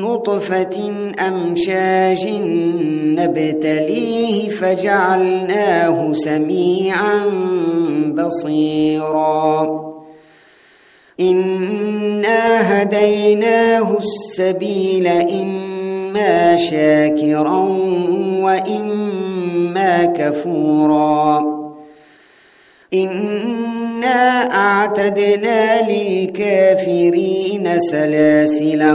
نطفة أمشاج نبتليه فجعلناه سميعا بصيرا. إنا هديناه السبيل إما شاكرا وإما كفورا. إنا أعتدنا للكافرين سلاسلا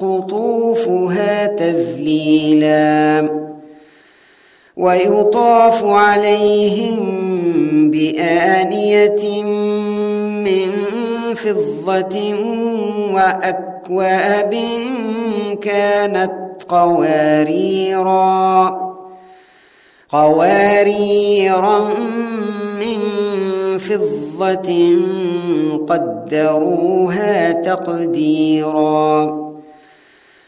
قطوفها تذليلا. ويطاف عليهم بآنية من فضة وأكواب كانت قواريرا. قواريرا من فضة قدروها تقديرا.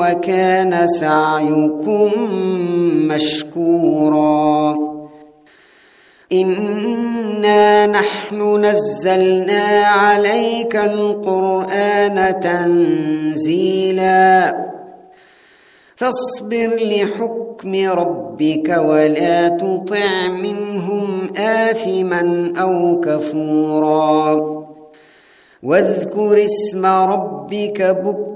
وكان سعيكم مشكورا. إنا نحن نزلنا عليك القرآن تنزيلا. فاصبر لحكم ربك ولا تطع منهم آثما أو كفورا. واذكر اسم ربك